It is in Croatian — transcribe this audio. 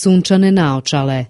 sunčane naočale.